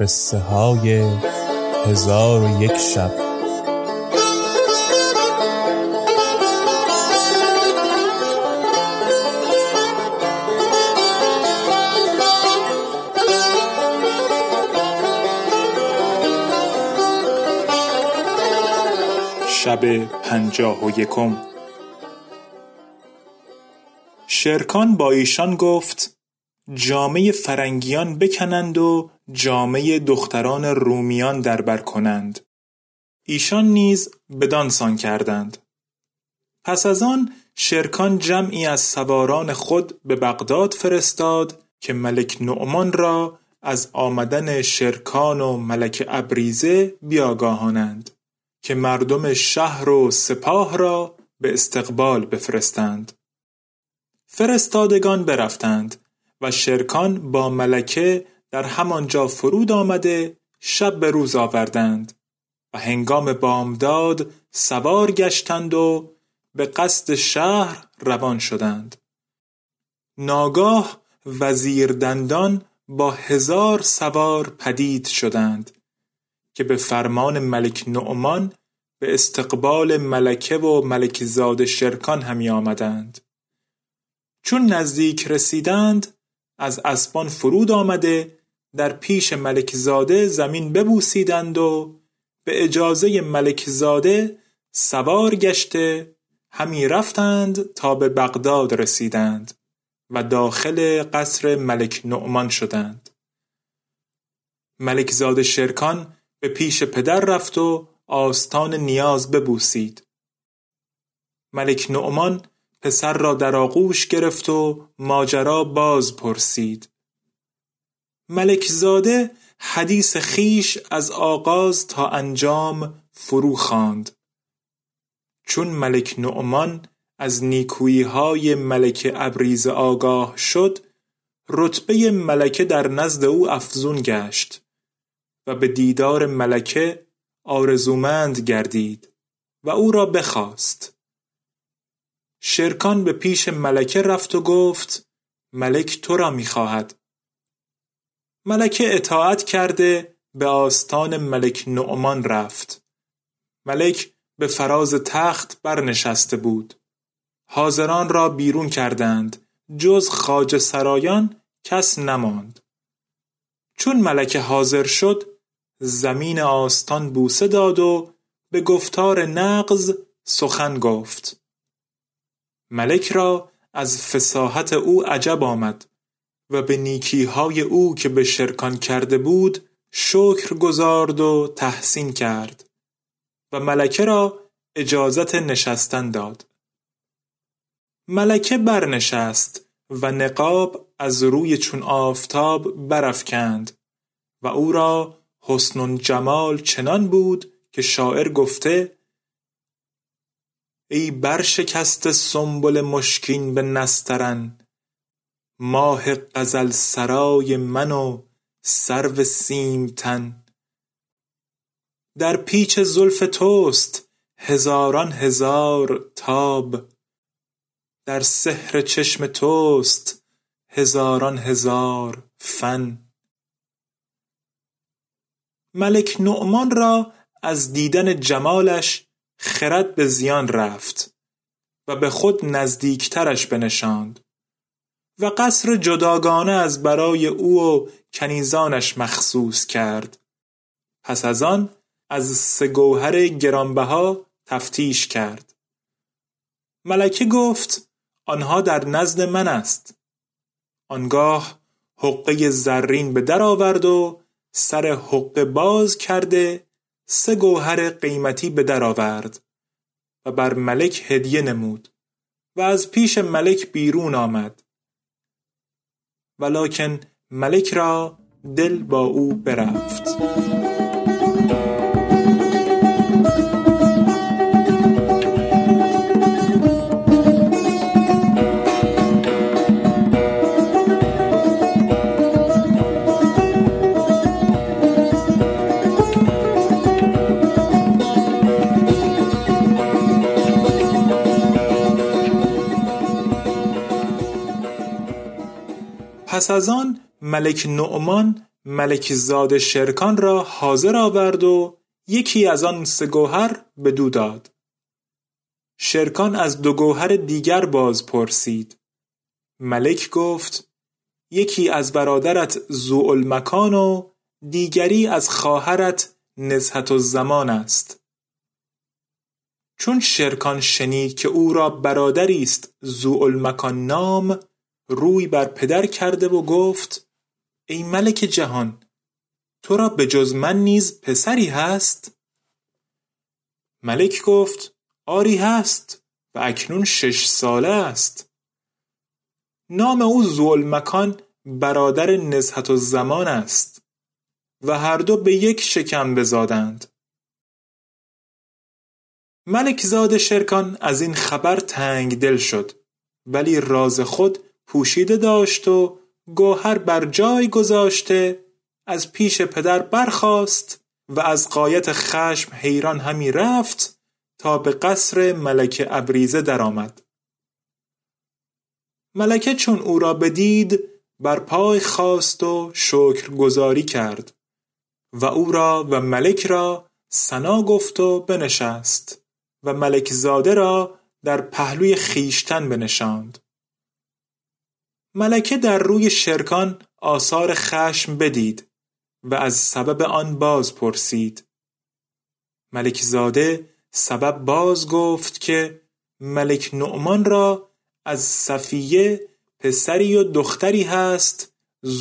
قصه های هزار و یک شب. شب پنجاه و یکم. شرکان با ایشان گفت جامه فرنگیان بکنند و جامه دختران رومیان در بر کنند. ایشان نیز بدانسان کردند. پس از آن شرکان جمعی از سواران خود به بغداد فرستاد که ملک نعمان را از آمدن شرکان و ملک ابریزه بیاگاهانند که مردم شهر و سپاه را به استقبال بفرستند. فرستادگان برفتند و شرکان با ملکه در همانجا فرود آمده شب به روز آوردند و هنگام بامداد سوار گشتند و به قصد شهر روان شدند. ناگاه وزیر دندان با هزار سوار پدید شدند که به فرمان ملک نعمان به استقبال ملکه و ملک زاد شرکان همی آمدند. چون نزدیک رسیدند از اسبان فرود آمده در پیش ملک زاده زمین ببوسیدند و به اجازه ملک زاده سوار گشته همی رفتند تا به بغداد رسیدند و داخل قصر ملک نعمان شدند. ملک زاده شرکان به پیش پدر رفت و آستان نیاز ببوسید. ملک نعمان پسر را در آغوش گرفت و ماجرا باز پرسید. ملک زاده حدیث خیش از آغاز تا انجام فرو خواند. چون ملک نعمان از نیکویی های ملک ابریز آگاه شد رتبه ملکه در نزد او افزون گشت و به دیدار ملکه آرزومند گردید و او را بخواست. شرکان به پیش ملکه رفت و گفت ملک تو را می‌خواهد. ملکه اطاعت کرده به آستان ملک نعمان رفت. ملک به فراز تخت برنشسته بود. حاضران را بیرون کردند. جز خواجه سرایان کس نماند. چون ملکه حاضر شد زمین آستان بوسه داد و به گفتار نغز سخن گفت. ملک را از فساحت او عجب آمد. و به نیکیهای او که به شرکان کرده بود شکر گزارد و تحسین کرد و ملکه را اجازت نشستن داد. ملکه برنشست و نقاب از روی چون آفتاب برافکند و او را حسن جمال چنان بود که شاعر گفته ای برشکسته سنبل مشکین به نسترن ماه غزل سرای من و سرو سیمتن در پیچ زلف توست هزاران هزار تاب. در سحر چشم توست هزاران هزار فن. ملک نعمان را از دیدن جمالش خرد به زیان رفت و به خود نزدیکترش بنشاند. و قصر جداگانه از برای او و کنیزانش مخصوص کرد. پس از آن از سه گوهر گرانبها تفتیش کرد. ملکه گفت آنها در نزد من است. آنگاه حقه زرین به در آورد و سر حقه باز کرده سه گوهر قیمتی به در آورد و بر ملک هدیه نمود و از پیش ملک بیرون آمد. ولکن ملک را دل با او برفت. پس از آن ملک نعمان ملک زاد شرکان را حاضر آورد و یکی از آن سه گوهر به دو داد. شرکان از دو گوهر دیگر باز پرسید. ملک گفت یکی از برادرت مکان و دیگری از خواهرت نزهت زمان است. چون شرکان شنید که او را برادری است مکان نام روی بر پدر کرده و گفت ای ملک جهان تو را به جز من نیز پسری هست؟ ملک گفت آری هست و اکنون شش ساله است. نام او مکان برادر نزهت زمان است و هر دو به یک شکم بزادند. ملک زاد شرکان از این خبر تنگ دل شد ولی راز خود پوشیده داشت و گوهر بر جای گذاشته از پیش پدر برخاست و از قایت خشم حیران همی رفت تا به قصر ملک ابریزه درآمد. ملکه چون او را بدید بر پای خواست و شکر گذاری کرد و او را و ملک را سنا گفت و بنشست و ملک زاده را در پهلوی خیشتن بنشاند ملکه در روی شرکان آثار خشم بدید و از سبب آن باز پرسید. ملک زاده سبب باز گفت که ملک نعمان را از صفیه پسری و دختری هست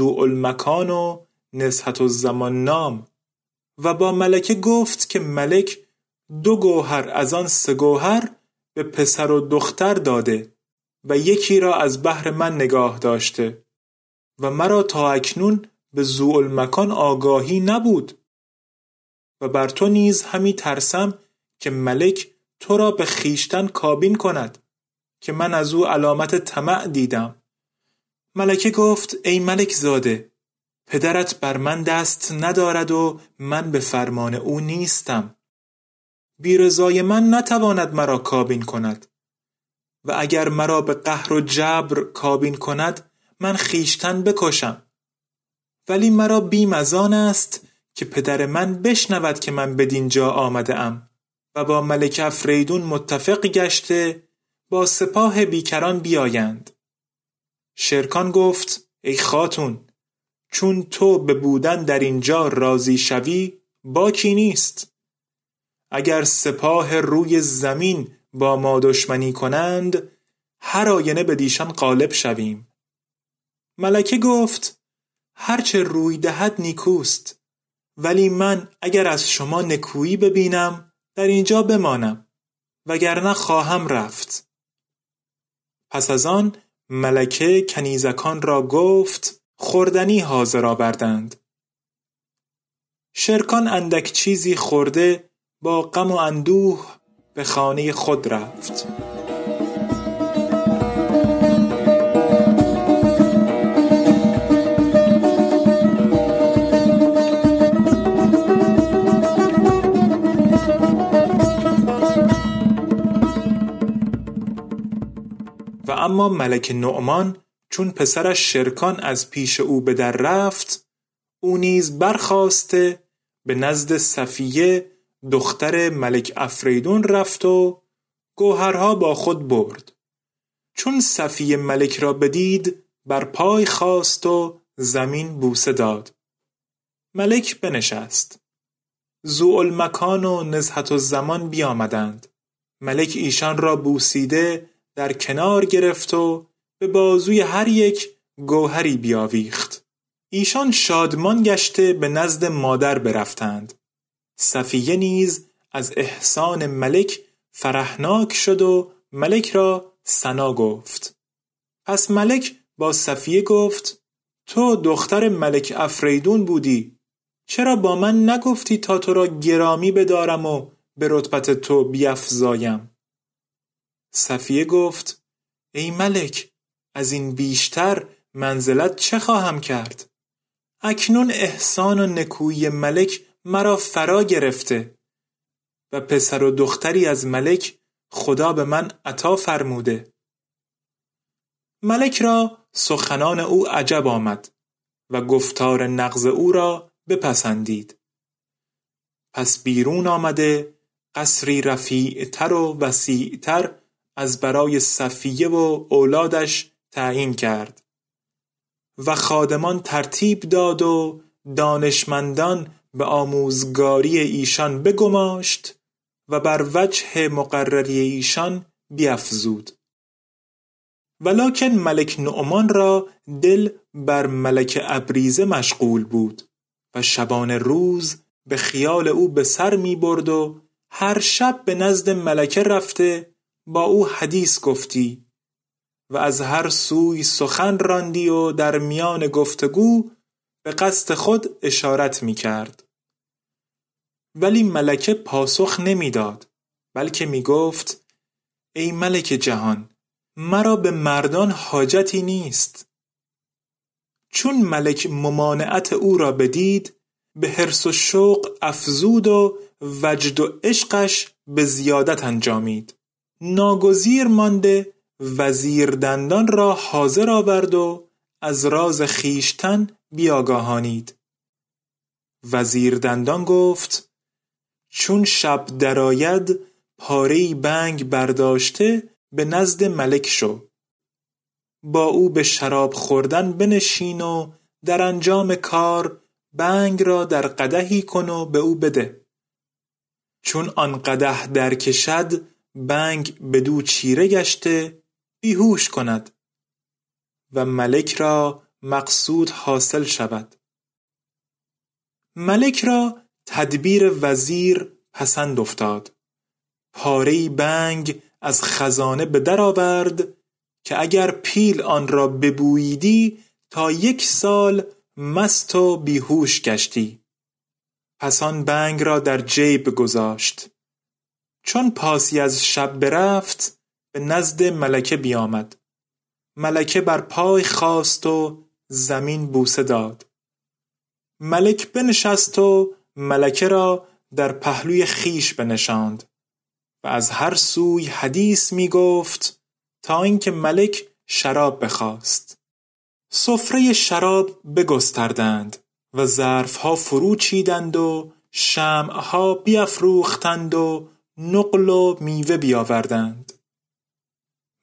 المکان و نزهت الزمان نام و با ملکه گفت که ملک دو گوهر از آن سه گوهر به پسر و دختر داده. و یکی را از بحر من نگاه داشته و مرا تا اکنون به المکان آگاهی نبود و بر تو نیز همی ترسم که ملک تو را به خیشتن کابین کند که من از او علامت طمع دیدم. ملکه گفت ای ملک زاده پدرت بر من دست ندارد و من به فرمان او نیستم. بیرزای من نتواند مرا کابین کند. و اگر مرا به قهر و جبر کابین کند من خیشتن بکشم. ولی مرا بیم از آن است که پدر من بشنود که من بدین جا آمده ام و با ملک افریدون متفق گشته با سپاه بیکران بیایند. شرکان گفت ای خاتون چون تو به بودن در اینجا راضی شوی باکی نیست. اگر سپاه روی زمین با ما دشمنی کنند هر آینه به دیشان غالب شویم. ملکه گفت هرچه روی دهد نیکوست ولی من اگر از شما نکویی ببینم در اینجا بمانم وگرنه خواهم رفت. پس از آن ملکه کنیزکان را گفت خوردنی حاضر آوردند. شرکان اندک چیزی خورده با غم و اندوه به خانه خود رفت. و اما ملک نعمان چون پسرش شرکان از پیش او به در رفت او نیز برخواسته به نزد صفیه دختر ملک افریدون رفت و گوهرها با خود برد. چون صفیه ملک را بدید بر پای خواست و زمین بوسه داد. ملک بنشست. مکان و نزهت و زمان بیامدند. ملک ایشان را بوسیده در کنار گرفت و به بازوی هر یک گوهری بیاویخت. ایشان شادمان گشته به نزد مادر برفتند. صفیه نیز از احسان ملک فرحناک شد و ملک را سنا گفت. پس ملک با صفیه گفت تو دختر ملک افریدون بودی چرا با من نگفتی تا تو را گرامی بدارم و به رتبت تو بیفزایم؟ صفیه گفت ای ملک از این بیشتر منزلت چه خواهم کرد؟ اکنون احسان و نکویی ملک مرا فرا گرفته و پسر و دختری از ملک خدا به من عطا فرموده. ملک را سخنان او عجب آمد و گفتار نقض او را بپسندید. پس بیرون آمده قصری رفیعتر و وسیعتر از برای صفیه و اولادش تعیین کرد و خادمان ترتیب داد و دانشمندان به آموزگاری ایشان بگماشت و بر وجه مقرری ایشان بیافزود ولکن ملک نعمان را دل بر ملک ابریزه مشغول بود و شبان روز به خیال او به سر می برد و هر شب به نزد ملکه رفته با او حدیث گفتی و از هر سوی سخن راندی و در میان گفتگو به قصد خود اشارت می کرد. ولی ملکه پاسخ نمی‌داد بلکه می گفت ای ملک جهان مرا به مردان حاجتی نیست چون ملک ممانعت او را بدید به حرس و شوق افزود و وجد و عشقش به زیادت انجامید ناگزیر مانده وزیر دندان را حاضر آورد و از راز خیشتن بیاگاهانید. وزیر دندان گفت چون شب درآید پاره بنگ برداشته به نزد ملک شو. با او به شراب خوردن بنشین و در انجام کار بنگ را در قدهی کن و به او بده. چون آن قده درکشد بنگ بدو چیره گشته بیهوش کند و ملک را مقصود حاصل شود. ملک را تدبیر وزیر پسند افتاد. پاره بنگ از خزانه به در آورد که اگر پیل آن را ببوییدی تا یک سال مست و بیهوش گشتی. پس آن بنگ را در جیب گذاشت. چون پاسی از شب برفت به نزد ملکه بیامد. ملکه بر پای خواست و زمین بوسه داد. ملک بنشست و ملکه را در پهلوی خیش بنشاند و از هر سوی حدیث می گفت تا اینکه ملک شراب بخواست. سفره شراب بگستردند و ظرفها فرو چیدند و شمعها بیافروختند و نقل و میوه بیاوردند.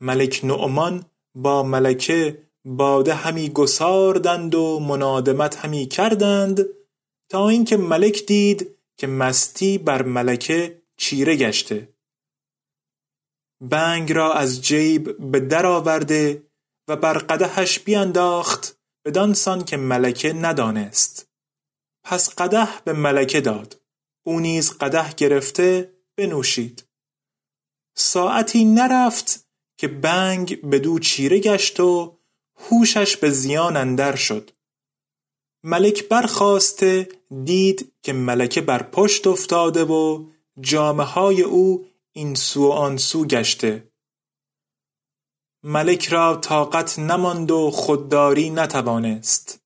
ملک نعمان با ملکه باده همی گساردند و منادمت همی کردند تا اینکه ملک دید که مستی بر ملکه چیره گشته. بنگ را از جیب به در آورده و بر قدهش بیانداخت بدانسان که ملکه ندانست. پس قده به ملکه داد. او نیز قده گرفته بنوشید. ساعتی نرفت که بنگ بدو چیره گشت و هوشش به زیان اندر شد. ملک برخواسته دید که ملکه بر پشت افتاده و جامه های او این سو و آن سو گشته. ملک را طاقت نماند و خودداری نتوانست.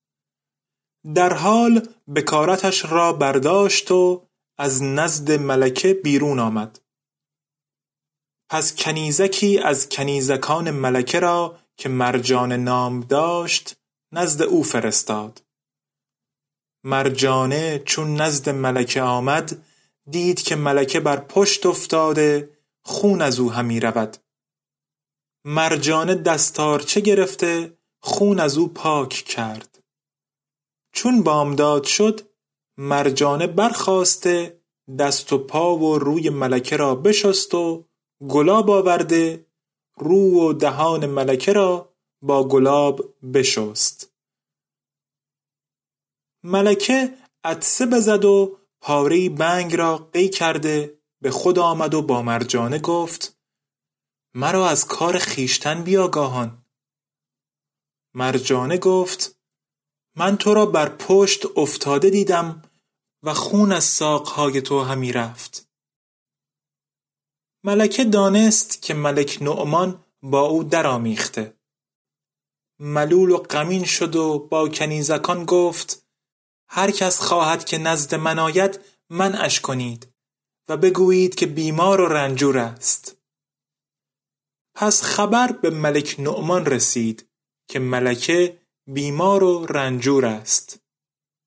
در حال بکارتش را برداشت و از نزد ملکه بیرون آمد. پس کنیزکی از کنیزکان ملکه را که مرجان نام داشت نزد او فرستاد. مرجانه چون نزد ملکه آمد دید که ملکه بر پشت افتاده خون از او همی رود. مرجانه دستارچه گرفته خون از او پاک کرد. چون بامداد شد مرجانه برخواسته دست و پا و روی ملکه را بشست و گلاب آورده رو و دهان ملکه را با گلاب بشست. ملکه عطسه بزد و پاره بنگ را قی کرده به خود آمد و با مرجانه گفت مرا از کار خیشتن بیاگاهان. مرجانه گفت من تو را بر پشت افتاده دیدم و خون از ساقهای تو همی رفت. ملکه دانست که ملک نعمان با او درآمیخته. ملول و غمین شد و با کنیزکان گفت هر کس خواهد که نزد من آید منعش کنید و بگویید که بیمار و رنجور است. پس خبر به ملک نعمان رسید که ملکه بیمار و رنجور است.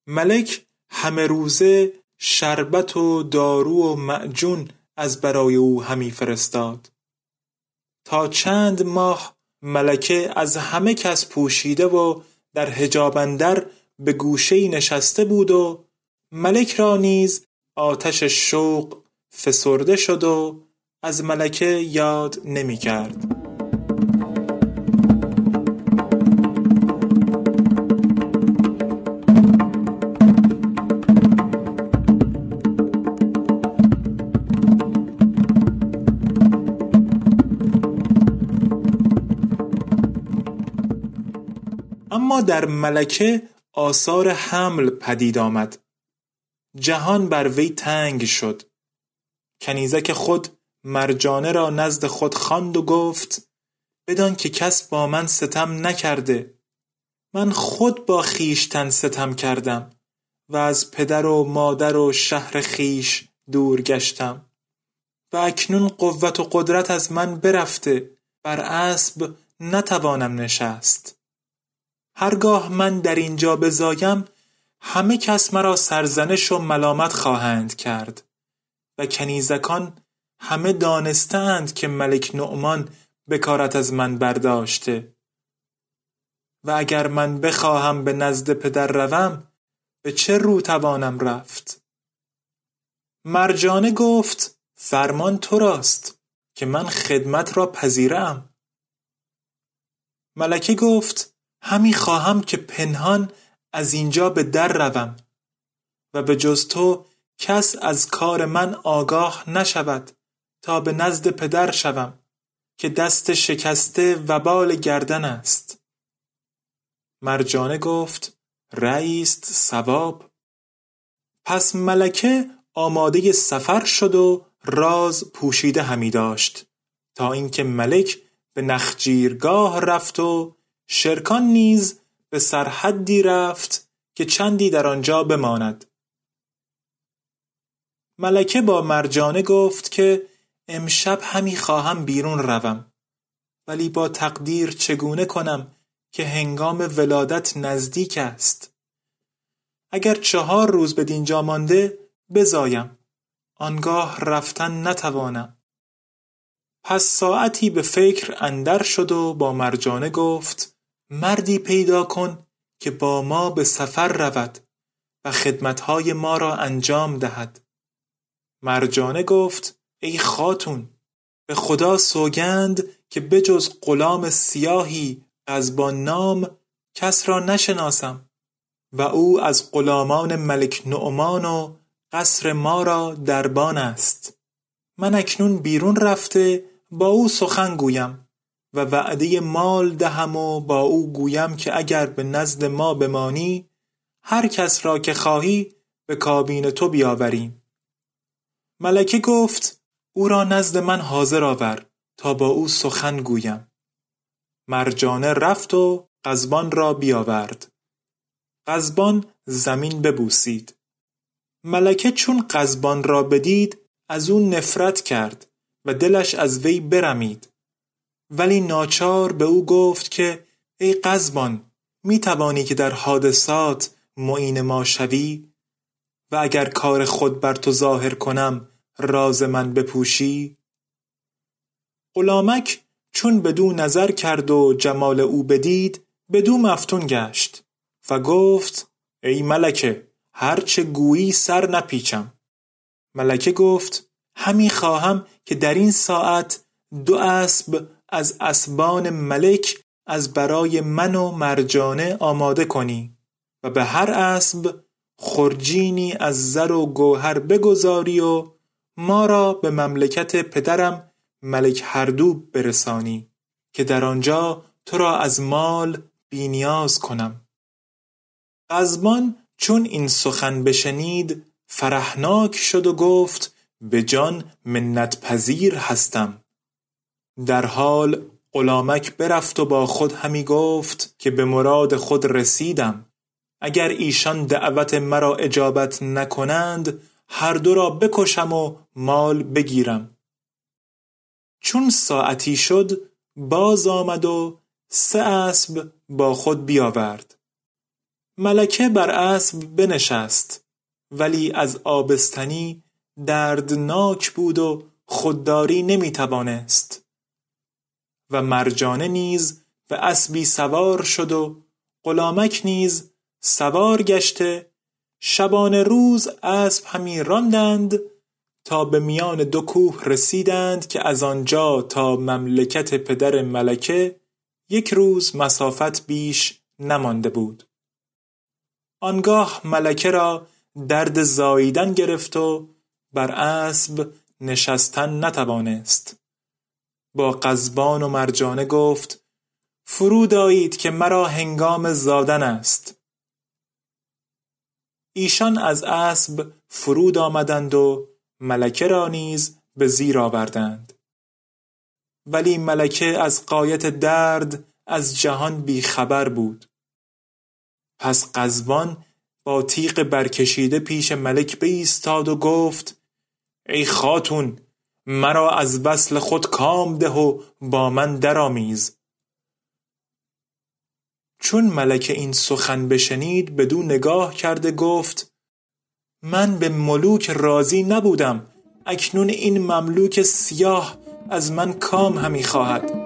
ملک همه روزه شربت و دارو و معجون از برای او همی فرستاد تا چند ماه ملکه از همه کس پوشیده و در حجابندر به گوشه نشسته بود و ملک را نیز آتش شوق فسرده شد و از ملکه یاد نمی کرد. در ملکه آثار حمل پدید آمد. جهان بر وی تنگ شد. کنیزک خود مرجانه را نزد خود خواند و گفت بدان که کس با من ستم نکرده. من خود با خیشتن ستم کردم و از پدر و مادر و شهر خیش دور گشتم. و اکنون قوت و قدرت از من برفته. بر اسب نتوانم نشست. هرگاه من در اینجا بزایم همه کس مرا سرزنش و ملامت خواهند کرد. و کنیزکان همه دانستند که ملک نعمان بکارت از من برداشته. و اگر من بخواهم به نزد پدر روم به چه رو توانم رفت؟ مرجانه گفت فرمان تو راست که من خدمت را پذیرم. ملکه گفت همی خواهم که پنهان از اینجا به در روم و به جز تو کس از کار من آگاه نشود تا به نزد پدر شوم که دست شکسته و بال گردن است. مرجانه گفت رئیست سواب پس ملکه آماده سفر شد و راز پوشیده همی داشت تا اینکه ملک به نخجیرگاه رفت و شرکان نیز به سرحدی رفت که چندی در آنجا بماند. ملکه با مرجانه گفت که امشب همی خواهم بیرون روم ولی با تقدیر چگونه کنم که هنگام ولادت نزدیک است؟ اگر چهار روز به دینجا مانده بزایم. آنگاه رفتن نتوانم. پس ساعتی به فکر اندر شد و با مرجانه گفت مردی پیدا کن که با ما به سفر رود و خدمتهای ما را انجام دهد. مرجانه گفت ای خاتون به خدا سوگند که بجز غلام سیاهی از با نام کس را نشناسم و او از غلامان ملک نعمان و قصر ما را دربان است. من اکنون بیرون رفته با او سخن گویم. و وعده مال دهم و با او گویم که اگر به نزد ما بمانی هر کس را که خواهی به کابین تو بیاوریم. ملکه گفت او را نزد من حاضر آور تا با او سخن گویم. مرجانه رفت و قزبان را بیاورد. قزبان زمین ببوسید. ملکه چون قزبان را بدید از او نفرت کرد و دلش از وی برمید. ولی ناچار به او گفت که ای قزبان می توانی که در حادثات معین ما شوی؟ و اگر کار خود بر تو ظاهر کنم راز من بپوشی؟ غلامک چون بدو نظر کرد و جمال او بدید بدو مفتون گشت و گفت ای ملکه هرچه گویی سر نپیچم. ملکه گفت همی خواهم که در این ساعت دو اسب از اسبان ملک از برای من و مرجانه آماده کنی و به هر اسب خرجینی از زر و گوهر بگذاری و ما را به مملکت پدرم ملک هردوب برسانی که در آنجا تو را از مال بینیاز کنم. قزبان چون این سخن بشنید فرحناک شد و گفت به جان منت پذیر هستم. در حال غلامک برفت و با خود همی گفت که به مراد خود رسیدم. اگر ایشان دعوت مرا اجابت نکنند هر دو را بکشم و مال بگیرم. چون ساعتی شد باز آمد و سه اسب با خود بیاورد. ملکه بر اسب بنشست ولی از آبستنی دردناک بود و خودداری نمی توانست و مرجانه نیز به اسبی سوار شد و غلامک نیز سوار گشته. شبان روز اسب همی راندند تا به میان دو کوه رسیدند که از آنجا تا مملکت پدر ملکه یک روز مسافت بیش نمانده بود. آنگاه ملکه را درد زاییدن گرفت و بر اسب نشستن نتوانست. با قزبان و مرجانه گفت فرود آیید که مرا هنگام زادن است. ایشان از اسب فرود آمدند و ملکه را نیز به زیر آوردند. ولی ملکه از قایت درد از جهان بیخبر بود. پس قزبان با تیغ برکشیده پیش ملک بایستاد و گفت ای خاتون مرا از وصل خود کام ده و با من درآمیز. چون ملکه این سخن بشنید بدو نگاه کرده گفت من به ملوک راضی نبودم. اکنون این مملوک سیاه از من کام همی خواهد.